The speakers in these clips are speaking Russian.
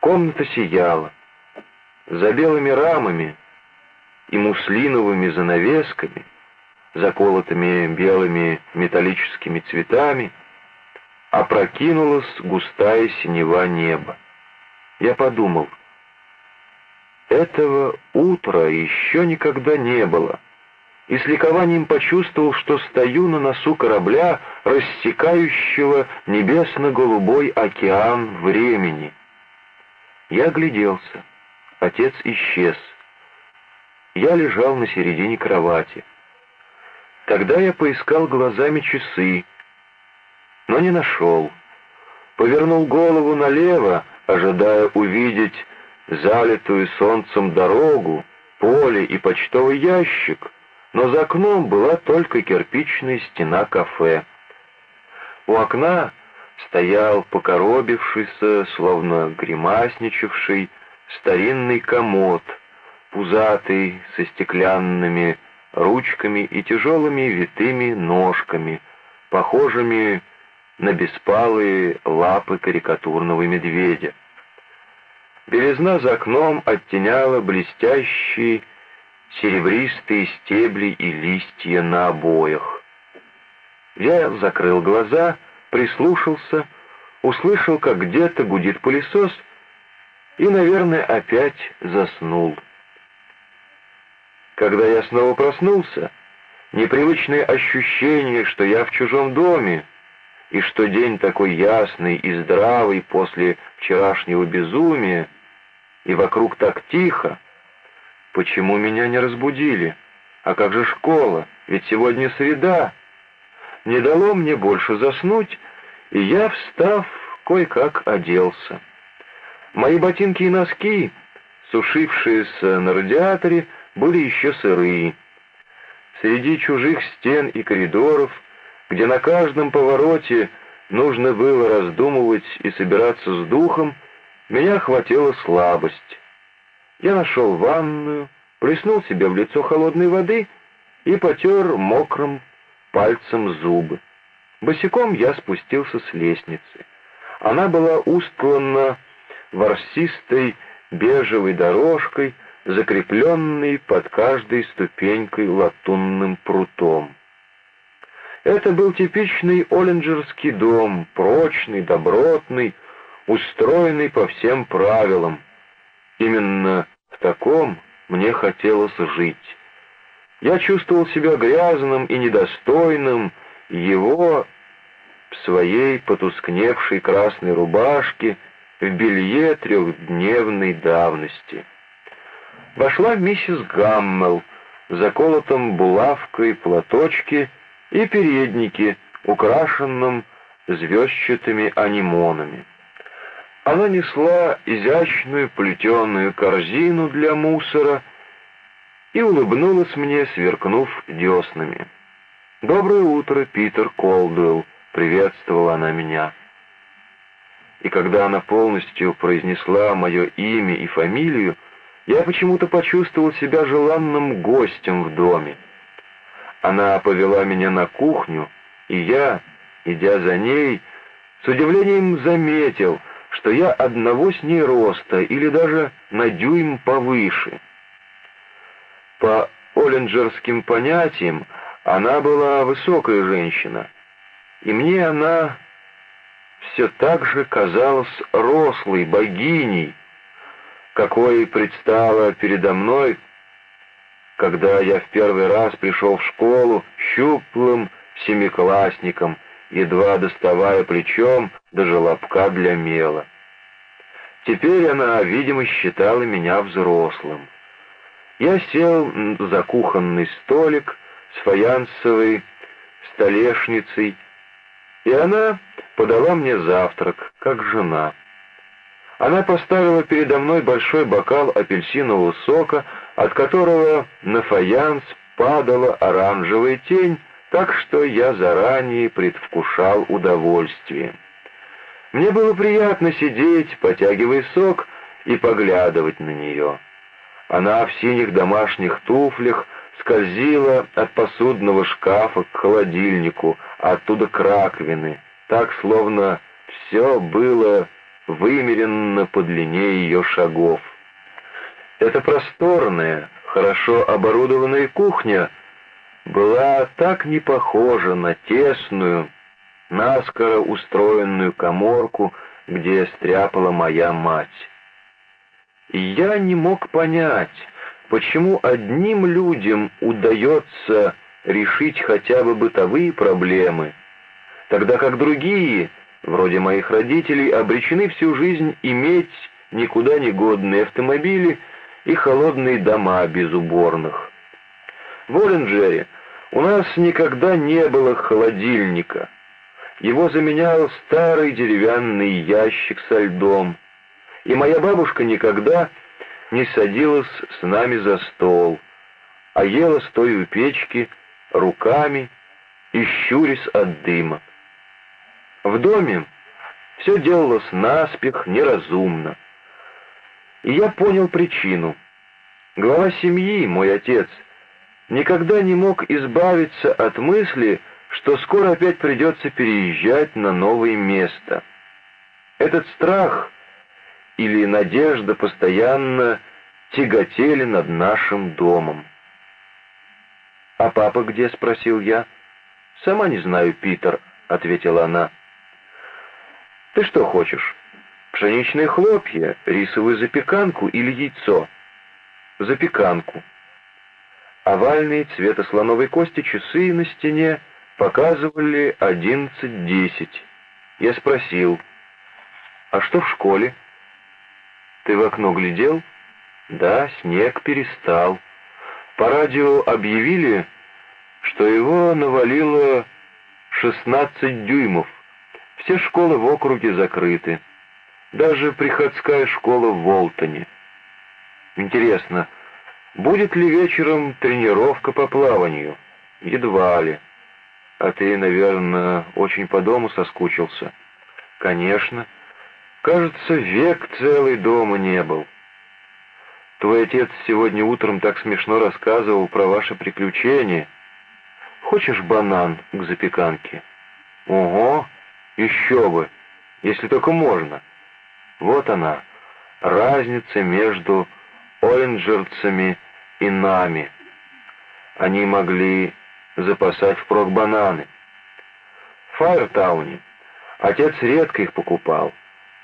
Комната сияла. За белыми рамами и муслиновыми занавесками, заколотыми белыми металлическими цветами, опрокинулась густая синева неба. Я подумал, этого утра еще никогда не было, и с ликованием почувствовал, что стою на носу корабля, рассекающего небесно-голубой океан времени. Я огляделся. Отец исчез. Я лежал на середине кровати. Тогда я поискал глазами часы, но не нашел. Повернул голову налево, ожидая увидеть залитую солнцем дорогу, поле и почтовый ящик, но за окном была только кирпичная стена кафе. У окна стоял покоробившийся, словно гримасничавший, старинный комод, пузатый, со стеклянными ручками и тяжелыми витыми ножками, похожими на беспалые лапы карикатурного медведя. Белизна за окном оттеняла блестящие серебристые стебли и листья на обоях. Я закрыл глаза, прислушался, услышал, как где-то гудит пылесос, и, наверное, опять заснул. Когда я снова проснулся, непривычное ощущение, что я в чужом доме, и что день такой ясный и здравый после вчерашнего безумия, и вокруг так тихо, почему меня не разбудили? А как же школа? Ведь сегодня среда. Не дало мне больше заснуть, и я, встав, кое-как оделся. Мои ботинки и носки, сушившиеся на радиаторе, были еще сырые. Среди чужих стен и коридоров — где на каждом повороте нужно было раздумывать и собираться с духом, меня охватила слабость. Я нашел ванную, плеснул себе в лицо холодной воды и потер мокрым пальцем зубы. Босиком я спустился с лестницы. Она была устлана ворсистой бежевой дорожкой, закрепленной под каждой ступенькой латунным прутом. Это был типичный оленджерский дом, прочный, добротный, устроенный по всем правилам. Именно в таком мне хотелось жить. Я чувствовал себя грязным и недостойным его в своей потускневшей красной рубашке, в белье трехдневной давности. Вошла миссис Гаммел в заколотом булавкой платочке и переднике, украшенном звездчатыми анимонами. Она несла изящную плетеную корзину для мусора и улыбнулась мне, сверкнув деснами. «Доброе утро, Питер Колдуэлл!» — приветствовала она меня. И когда она полностью произнесла мое имя и фамилию, я почему-то почувствовал себя желанным гостем в доме. Она повела меня на кухню, и я, идя за ней, с удивлением заметил, что я одного с ней роста или даже на дюйм повыше. По оленджерским понятиям она была высокая женщина, и мне она все так же казалась рослой богиней, какой предстала передо мной когда я в первый раз пришел в школу щуплым семиклассником, едва доставая плечом до желобка для мела. Теперь она, видимо, считала меня взрослым. Я сел за кухонный столик с фаянсовой столешницей, и она подала мне завтрак, как жена. Она поставила передо мной большой бокал апельсинового сока, от которого на фаянс падала оранжевая тень, так что я заранее предвкушал удовольствие. Мне было приятно сидеть, потягивая сок, и поглядывать на нее. Она в синих домашних туфлях скользила от посудного шкафа к холодильнику, оттуда к раковины, так, словно все было вымеренно по длине ее шагов. Эта просторная, хорошо оборудованная кухня была так не похожа на тесную, наскоро устроенную коморку, где стряпала моя мать. Я не мог понять, почему одним людям удается решить хотя бы бытовые проблемы, тогда как другие, вроде моих родителей, обречены всю жизнь иметь никуда не годные автомобили и холодные дома без уборных. В Оранжере у нас никогда не было холодильника. Его заменял старый деревянный ящик со льдом, и моя бабушка никогда не садилась с нами за стол, а ела стоя у печки руками и щурясь от дыма. В доме все делалось наспех, неразумно. И я понял причину. Глава семьи, мой отец, никогда не мог избавиться от мысли, что скоро опять придется переезжать на новое место. Этот страх или надежда постоянно тяготели над нашим домом. «А папа где?» — спросил я. «Сама не знаю, Питер», — ответила она. «Ты что хочешь? Пшеничные хлопья, рисовую запеканку или яйцо?» «Запеканку». Овальные цвета слоновой кости часы на стене показывали одиннадцать-десять. Я спросил, «А что в школе?» «Ты в окно глядел?» «Да, снег перестал. По радио объявили, что его навалило шестнадцать дюймов. Все школы в округе закрыты. Даже приходская школа в Волтоне. Интересно, будет ли вечером тренировка по плаванию? Едва ли. А ты, наверное, очень по дому соскучился. Конечно. Кажется, век целый дома не был. Твой отец сегодня утром так смешно рассказывал про ваши приключения. Хочешь банан к запеканке? Ого! Еще бы, если только можно. Вот она, разница между оранжерцами и нами. Они могли запасать впрок бананы. В Файртауне отец редко их покупал.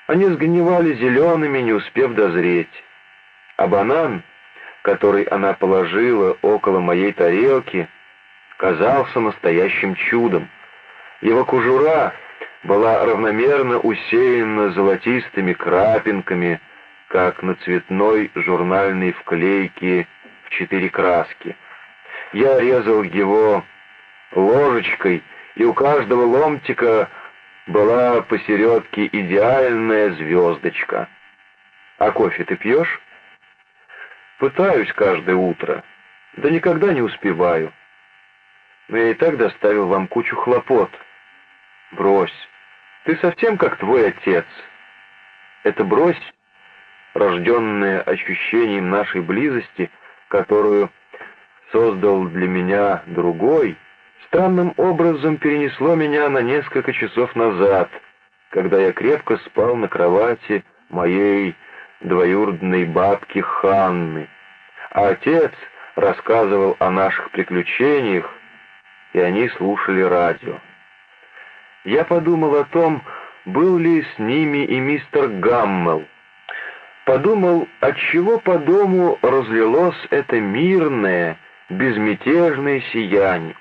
Они сгнивали зелеными, не успев дозреть. А банан, который она положила около моей тарелки, казался настоящим чудом. Его кожура была равномерно усеяна золотистыми крапинками, как на цветной журнальной вклейке в четыре краски. Я резал его ложечкой, и у каждого ломтика была посередке идеальная звездочка. «А кофе ты пьешь?» «Пытаюсь каждое утро, да никогда не успеваю. Но я и так доставил вам кучу хлопот. Брось, ты совсем как твой отец. Это брось, рожденное ощущением нашей близости, которую создал для меня другой, странным образом перенесло меня на несколько часов назад, когда я крепко спал на кровати моей двоюродной бабки Ханны, а отец рассказывал о наших приключениях, и они слушали радио. Я подумал о том, был ли с ними и мистер Гаммел. Подумал, отчего по дому разлилось это мирное, безмятежное сияние.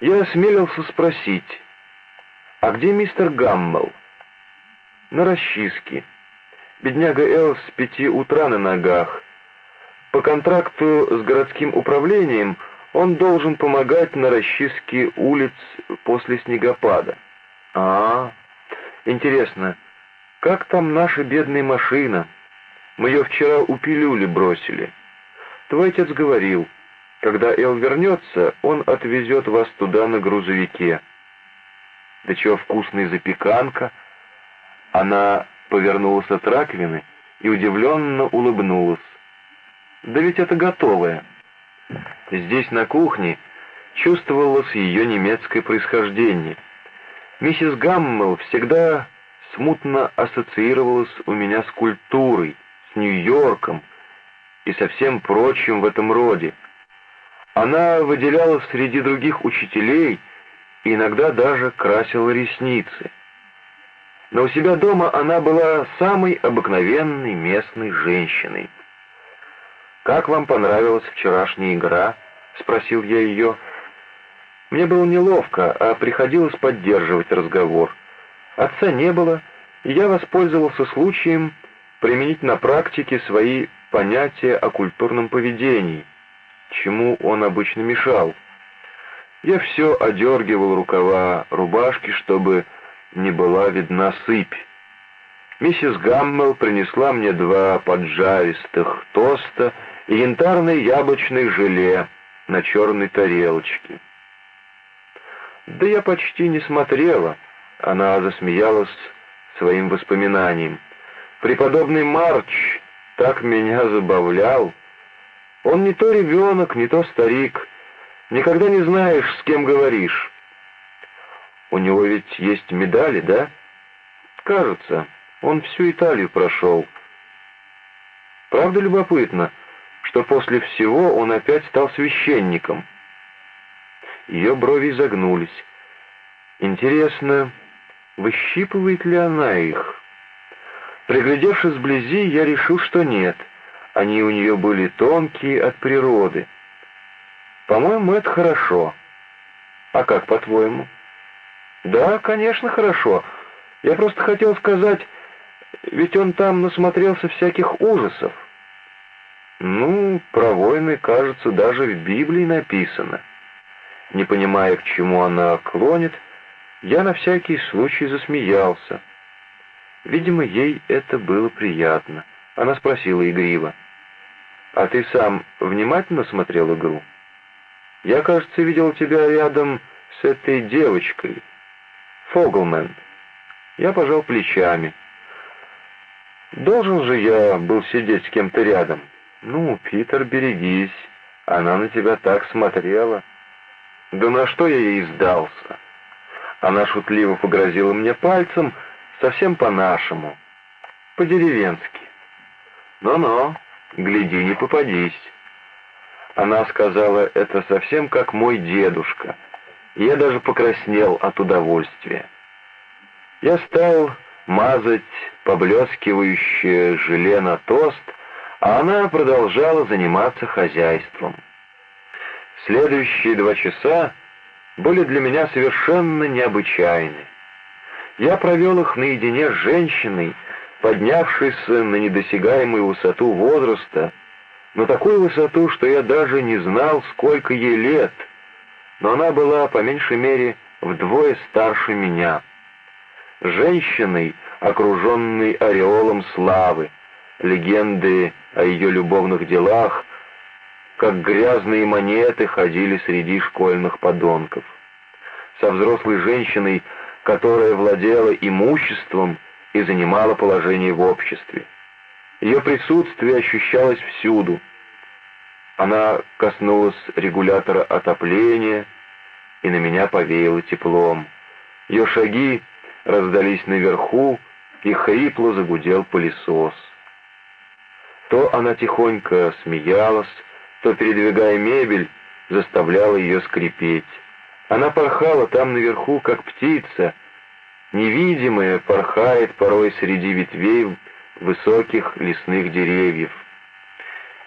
Я осмелился спросить, а где мистер Гаммел? На расчистке. Бедняга Эл с пяти утра на ногах. По контракту с городским управлением он должен помогать на расчистке улиц после снегопада. А, интересно, как там наша бедная машина? Мы ее вчера у пилюли бросили. Твой отец говорил, когда Эл вернется, он отвезет вас туда на грузовике. Да чего вкусная запеканка. Она повернулась от раковины и удивленно улыбнулась. Да ведь это готовое. Здесь, на кухне, чувствовалось ее немецкое происхождение. Миссис Гаммел всегда смутно ассоциировалась у меня с культурой, с Нью-Йорком и со всем прочим в этом роде. Она выделялась среди других учителей иногда даже красила ресницы. Но у себя дома она была самой обыкновенной местной женщиной. «Как вам понравилась вчерашняя игра?» — спросил я ее. Мне было неловко, а приходилось поддерживать разговор. Отца не было, и я воспользовался случаем применить на практике свои понятия о культурном поведении, чему он обычно мешал. Я все одергивал рукава рубашки, чтобы не была видна сыпь. Миссис Гаммел принесла мне два поджаристых тоста и янтарное яблочное желе на черной тарелочке. Да я почти не смотрела. Она засмеялась своим воспоминанием. Преподобный Марч так меня забавлял. Он не то ребенок, не то старик. Никогда не знаешь, с кем говоришь. У него ведь есть медали, да? Кажется, он всю Италию прошел. Правда любопытно, что после всего он опять стал священником. Ее брови загнулись. Интересно, выщипывает ли она их? Приглядевшись вблизи, я решил, что нет. Они у нее были тонкие от природы. По-моему, это хорошо. А как, по-твоему? Да, конечно, хорошо. Я просто хотел сказать, ведь он там насмотрелся всяких ужасов. Ну, про войны, кажется, даже в Библии написано. Не понимая, к чему она клонит, я на всякий случай засмеялся. Видимо, ей это было приятно. Она спросила игриво. «А ты сам внимательно смотрел игру?» «Я, кажется, видел тебя рядом с этой девочкой, Фоглмен». Я пожал плечами. «Должен же я был сидеть с кем-то рядом?» «Ну, Питер, берегись, она на тебя так смотрела». «Да на что я ей сдался?» Она шутливо погрозила мне пальцем, совсем по-нашему, по-деревенски. «Но-но, гляди, не попадись». Она сказала это совсем как мой дедушка, и я даже покраснел от удовольствия. Я стал мазать поблескивающее желе на тост, а она продолжала заниматься хозяйством. Следующие два часа были для меня совершенно необычайны. Я провел их наедине с женщиной, поднявшейся на недосягаемую высоту возраста, на такую высоту, что я даже не знал, сколько ей лет, но она была, по меньшей мере, вдвое старше меня. Женщиной, окруженной ореолом славы, легенды о ее любовных делах, как грязные монеты ходили среди школьных подонков. Со взрослой женщиной, которая владела имуществом и занимала положение в обществе. Ее присутствие ощущалось всюду. Она коснулась регулятора отопления, и на меня повеяло теплом. Ее шаги раздались наверху, и хрипло загудел пылесос. То она тихонько смеялась, то, передвигая мебель, заставляла ее скрипеть. Она порхала там наверху, как птица, невидимая, порхает порой среди ветвей высоких лесных деревьев.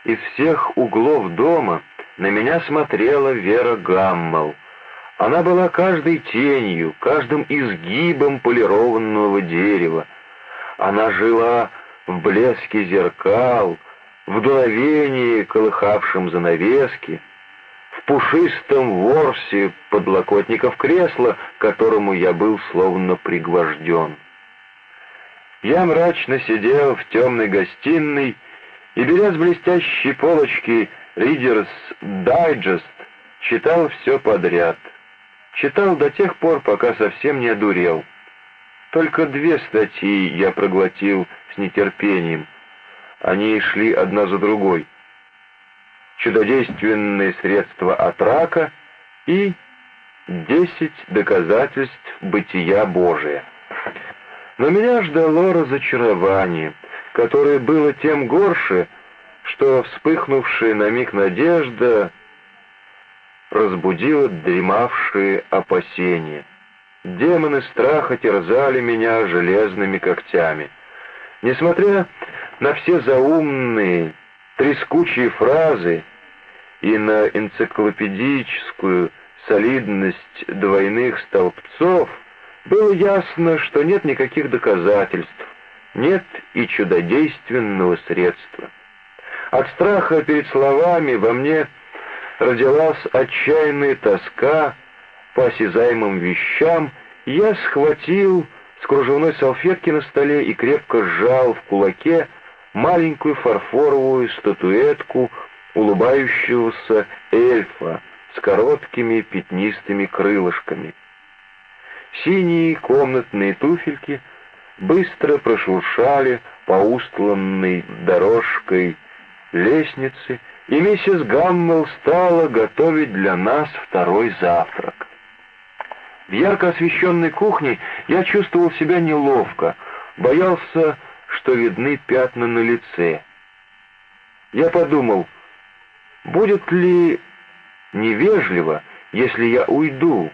Из всех углов дома на меня смотрела Вера Гаммал. Она была каждой тенью, каждым изгибом полированного дерева. Она жила в блеске зеркал, в дуновении, колыхавшем занавески, пушистом ворсе подлокотников кресла, которому я был словно пригвожден. Я мрачно сидел в темной гостиной и, беря с блестящей полочки Reader's Digest, читал все подряд. Читал до тех пор, пока совсем не одурел. Только две статьи я проглотил с нетерпением. Они шли одна за другой. Чудодейственные средства от рака и десять доказательств бытия Божия. Но меня ждало разочарование, которое было тем горше, что вспыхнувшая на миг надежда разбудила дремавшие опасения. Демоны страха терзали меня железными когтями. Несмотря на все заумные, трескучие фразы и на энциклопедическую солидность двойных столбцов, было ясно, что нет никаких доказательств, нет и чудодейственного средства. От страха перед словами во мне родилась отчаянная тоска по осязаемым вещам, я схватил с кружевной салфетки на столе и крепко сжал в кулаке маленькую фарфоровую статуэтку улыбающегося эльфа с короткими пятнистыми крылышками. Синие комнатные туфельки быстро прошуршали по устланной дорожкой лестнице, и миссис Гаммел стала готовить для нас второй завтрак. В ярко освещенной кухне я чувствовал себя неловко, боялся, что видны пятна на лице. Я подумал, будет ли невежливо, если я уйду,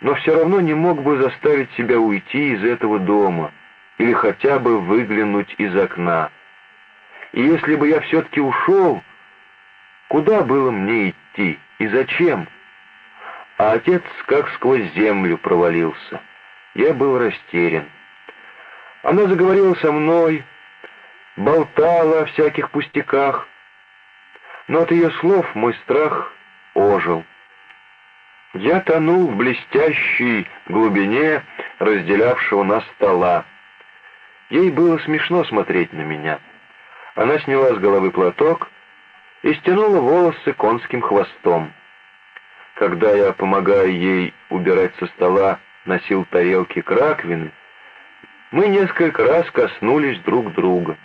но все равно не мог бы заставить себя уйти из этого дома или хотя бы выглянуть из окна. И если бы я все-таки ушел, куда было мне идти и зачем? А отец как сквозь землю провалился. Я был растерян. Она заговорила со мной, болтала о всяких пустяках, но от ее слов мой страх ожил. Я тонул в блестящей глубине разделявшего нас стола. Ей было смешно смотреть на меня. Она сняла с головы платок и стянула волосы конским хвостом. Когда я, помогая ей убирать со стола, носил тарелки к раковины, мы несколько раз коснулись друг друга.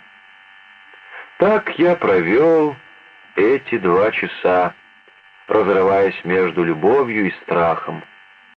Так я провел эти два часа, разрываясь между любовью и страхом.